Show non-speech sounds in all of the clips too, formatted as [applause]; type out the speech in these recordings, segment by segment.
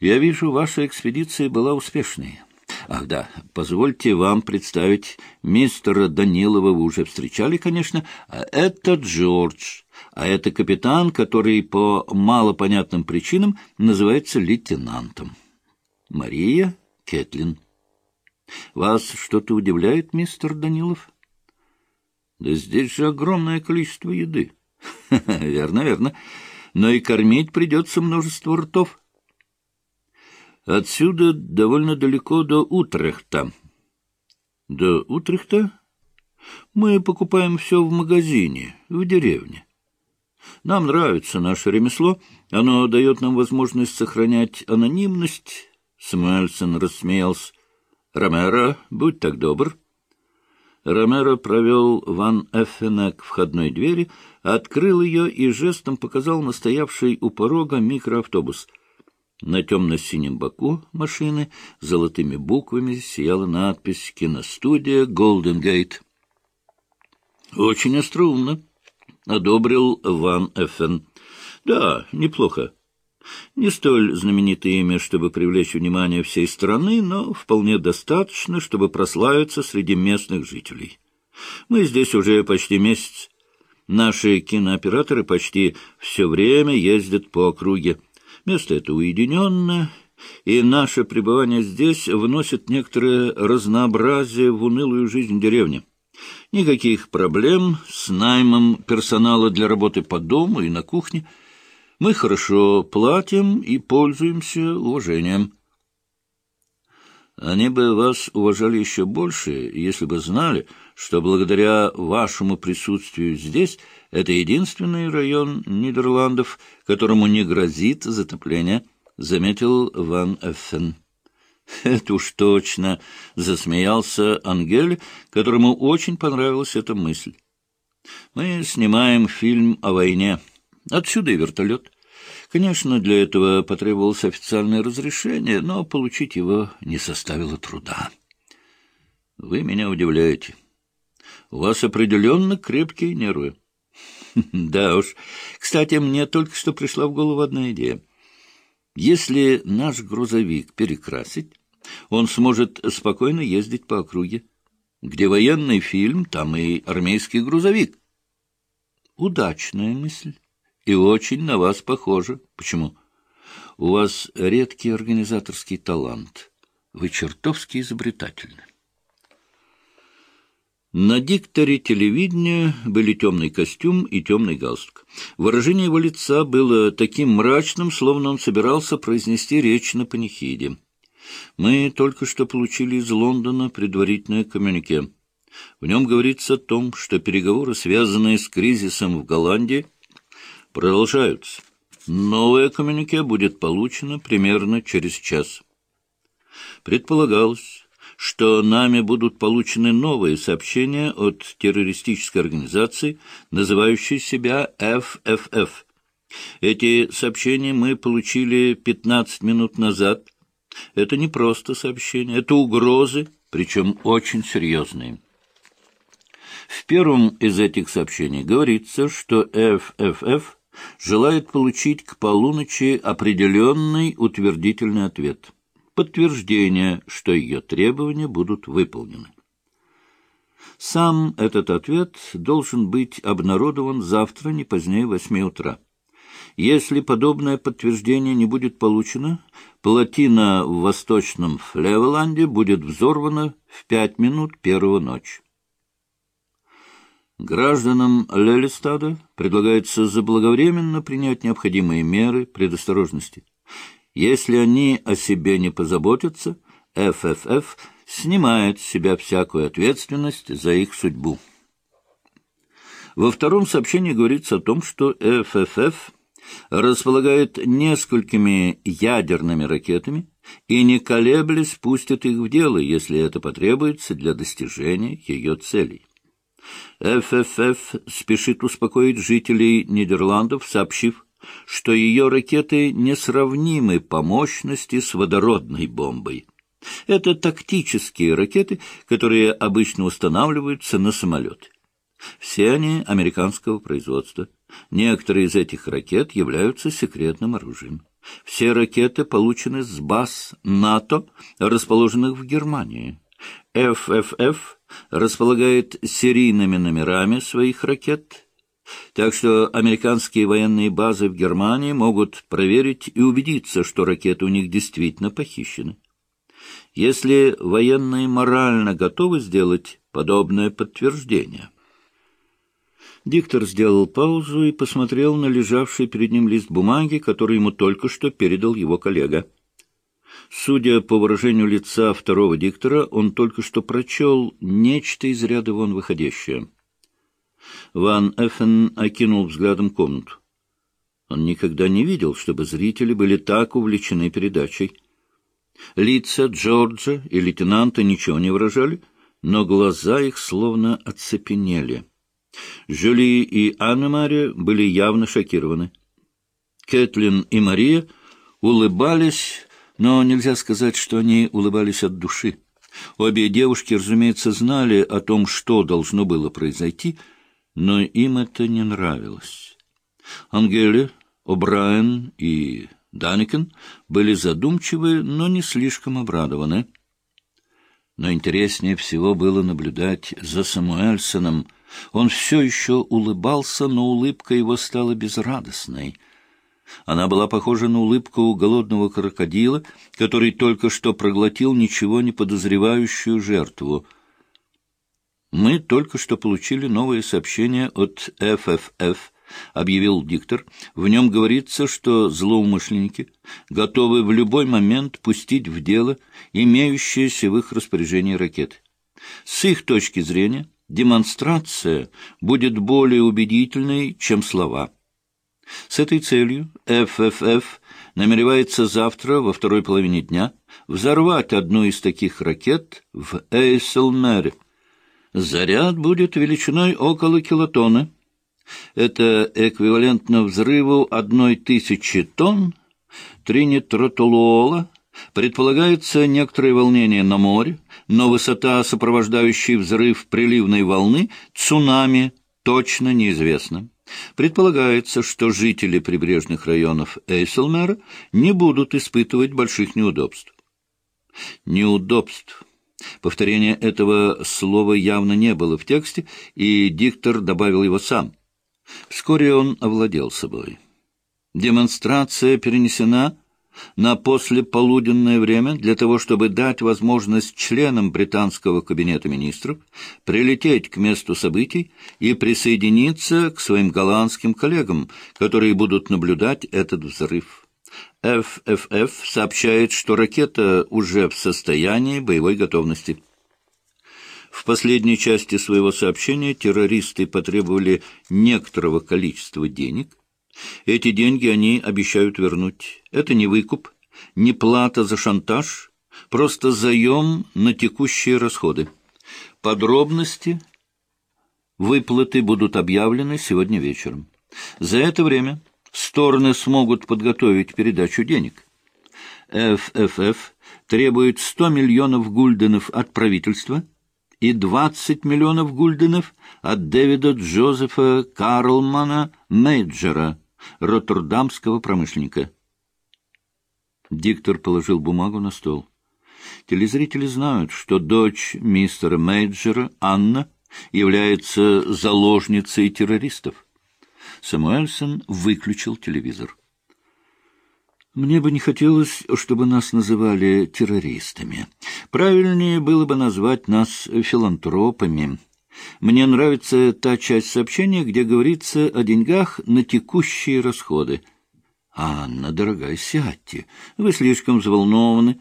Я вижу, ваша экспедиция была успешной. Ах да, позвольте вам представить мистера Данилова, вы уже встречали, конечно. А это Джордж, а это капитан, который по малопонятным причинам называется лейтенантом. Мария Кетлин. Вас что-то удивляет, мистер Данилов? Да здесь же огромное количество еды. [laughs] Верно, верно. Но и кормить придется множество ртов. Отсюда довольно далеко до Утрехта. До Утрехта? Мы покупаем все в магазине, в деревне. Нам нравится наше ремесло, оно дает нам возможность сохранять анонимность. Самуэльсон рассмеялся. Ромеро, будь так добр. Ромеро провел Ван Эффена к входной двери, открыл ее и жестом показал настоявший у порога микроавтобус — на темно-синем боку машины золотыми буквами сияла надпись «Киностудия Голден Гейт». «Очень остроумно», — одобрил Ван Эффен. «Да, неплохо. Не столь знаменитое имя, чтобы привлечь внимание всей страны, но вполне достаточно, чтобы прославиться среди местных жителей. Мы здесь уже почти месяц. Наши кинооператоры почти все время ездят по округе». Место это уединенное, и наше пребывание здесь вносит некоторое разнообразие в унылую жизнь деревни. Никаких проблем с наймом персонала для работы по дому и на кухне. Мы хорошо платим и пользуемся уважением. Они бы вас уважали еще больше, если бы знали, что благодаря вашему присутствию здесь это единственный район Нидерландов, которому не грозит затопление, — заметил Ван Эффен. [laughs] — Это уж точно! — засмеялся Ангель, которому очень понравилась эта мысль. — Мы снимаем фильм о войне. Отсюда и вертолет. Конечно, для этого потребовалось официальное разрешение, но получить его не составило труда. — Вы меня удивляете. — у вас определенно крепкие нервы. [laughs] Да уж. Кстати, мне только что пришла в голову одна идея. Если наш грузовик перекрасить, он сможет спокойно ездить по округе. Где военный фильм, там и армейский грузовик. Удачная мысль. И очень на вас похожа. Почему? У вас редкий организаторский талант. Вы чертовски изобретательны. На дикторе телевидения были темный костюм и темный галстук. Выражение его лица было таким мрачным, словно он собирался произнести речь на панихиде. Мы только что получили из Лондона предварительное коммюнике. В нем говорится о том, что переговоры, связанные с кризисом в Голландии, продолжаются. Новое коммюнике будет получено примерно через час. Предполагалось, что нами будут получены новые сообщения от террористической организации, называющей себя ФФФ. Эти сообщения мы получили 15 минут назад. Это не просто сообщения, это угрозы, причем очень серьезные. В первом из этих сообщений говорится, что ФФФ желает получить к полуночи определенный утвердительный ответ – подтверждение, что ее требования будут выполнены. Сам этот ответ должен быть обнародован завтра не позднее восьми утра. Если подобное подтверждение не будет получено, плотина в восточном Флевеланде будет взорвана в пять минут первого ночи. Гражданам Лелистада предлагается заблаговременно принять необходимые меры предосторожности. Если они о себе не позаботятся, ФФФ снимает с себя всякую ответственность за их судьбу. Во втором сообщении говорится о том, что ФФФ располагает несколькими ядерными ракетами и, не колеблясь, пустит их в дело, если это потребуется для достижения ее целей. ФФФ спешит успокоить жителей Нидерландов, сообщив, что ее ракеты несравнимы по мощности с водородной бомбой. Это тактические ракеты, которые обычно устанавливаются на самолеты. Все они американского производства. Некоторые из этих ракет являются секретным оружием. Все ракеты получены с баз НАТО, расположенных в Германии. ФФФ располагает серийными номерами своих ракет, так что американские военные базы в Германии могут проверить и убедиться, что ракеты у них действительно похищены. Если военные морально готовы сделать подобное подтверждение. Диктор сделал паузу и посмотрел на лежавший перед ним лист бумаги, который ему только что передал его коллега. Судя по выражению лица второго диктора, он только что прочел нечто из ряда вон выходящее. Ван Эффен окинул взглядом комнату. Он никогда не видел, чтобы зрители были так увлечены передачей. Лица Джорджа и лейтенанта ничего не выражали, но глаза их словно оцепенели. Жюли и Анна-Мария были явно шокированы. Кэтлин и Мария улыбались, но нельзя сказать, что они улыбались от души. Обе девушки, разумеется, знали о том, что должно было произойти, но им это не нравилось. Ангеле, О'Брайен и Даникен были задумчивы, но не слишком обрадованы. Но интереснее всего было наблюдать за Самуэльсоном. Он все еще улыбался, но улыбка его стала безрадостной — она была похожа на улыбку голодного крокодила, который только что проглотил ничего не подозревающую жертву. «Мы только что получили новое сообщение от ФФФ», — объявил диктор. «В нем говорится, что злоумышленники готовы в любой момент пустить в дело имеющиеся в их распоряжении ракеты. С их точки зрения демонстрация будет более убедительной, чем слова». С этой целью ФФФ намеревается завтра во второй половине дня взорвать одну из таких ракет в Эйселмере. Заряд будет величиной около килотона. Это эквивалентно взрыву одной тысячи тонн тринитротолуола. Предполагается некоторое волнение на море, но высота, сопровождающей взрыв приливной волны, цунами, точно неизвестна. Предполагается, что жители прибрежных районов Эйселмера не будут испытывать больших неудобств. Неудобств. Повторения этого слова явно не было в тексте, и диктор добавил его сам. Вскоре он овладел собой. Демонстрация перенесена на послеполуденное время для того, чтобы дать возможность членам британского кабинета министров прилететь к месту событий и присоединиться к своим голландским коллегам, которые будут наблюдать этот взрыв. ФФФ сообщает, что ракета уже в состоянии боевой готовности. В последней части своего сообщения террористы потребовали некоторого количества денег, эти деньги они обещают вернуть. Это не выкуп, не плата за шантаж, просто заем на текущие расходы. Подробности выплаты будут объявлены сегодня вечером. За это время стороны смогут подготовить передачу денег. ФФФ требует 100 миллионов гульденов от правительства и 20 миллионов гульденов от Дэвида Джозефа Карлмана Мейджера, роттердамского промышленника. Диктор положил бумагу на стол. Телезрители знают, что дочь мистера Мейджера, Анна, является заложницей террористов. Самуэльсон выключил телевизор. Мне бы не хотелось, чтобы нас называли террористами. Правильнее было бы назвать нас филантропами. Мне нравится та часть сообщения, где говорится о деньгах на текущие расходы. «Анна, дорогая, сядьте. Вы слишком взволнованы».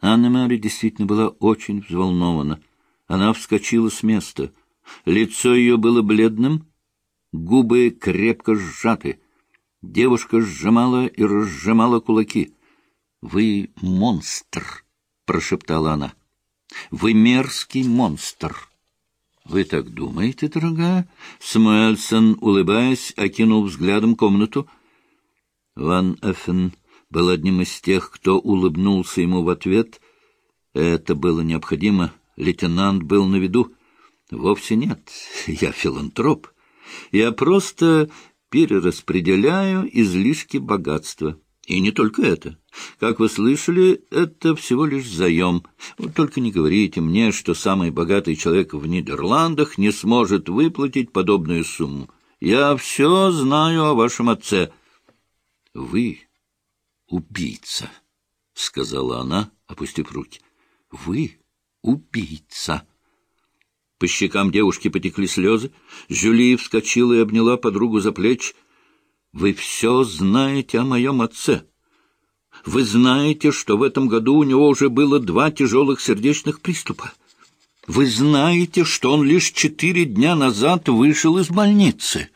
Анна-Мари действительно была очень взволнована. Она вскочила с места. Лицо ее было бледным, губы крепко сжаты. Девушка сжимала и разжимала кулаки. «Вы монстр!» — прошептала она. «Вы мерзкий монстр!» «Вы так думаете, дорогая?» Самуэльсон, улыбаясь, окинул взглядом комнату. Ван Эффен был одним из тех, кто улыбнулся ему в ответ. Это было необходимо. Лейтенант был на виду. «Вовсе нет. Я филантроп. Я просто перераспределяю излишки богатства. И не только это. Как вы слышали, это всего лишь заем. Только не говорите мне, что самый богатый человек в Нидерландах не сможет выплатить подобную сумму. Я все знаю о вашем отце. — Вы убийца, — сказала она, опустив руки. — Вы убийца. По щекам девушки потекли слезы. Жюли вскочила и обняла подругу за плечи. Вы все знаете о моем отце. Вы знаете, что в этом году у него уже было два тяжелых сердечных приступа. Вы знаете, что он лишь четыре дня назад вышел из больницы.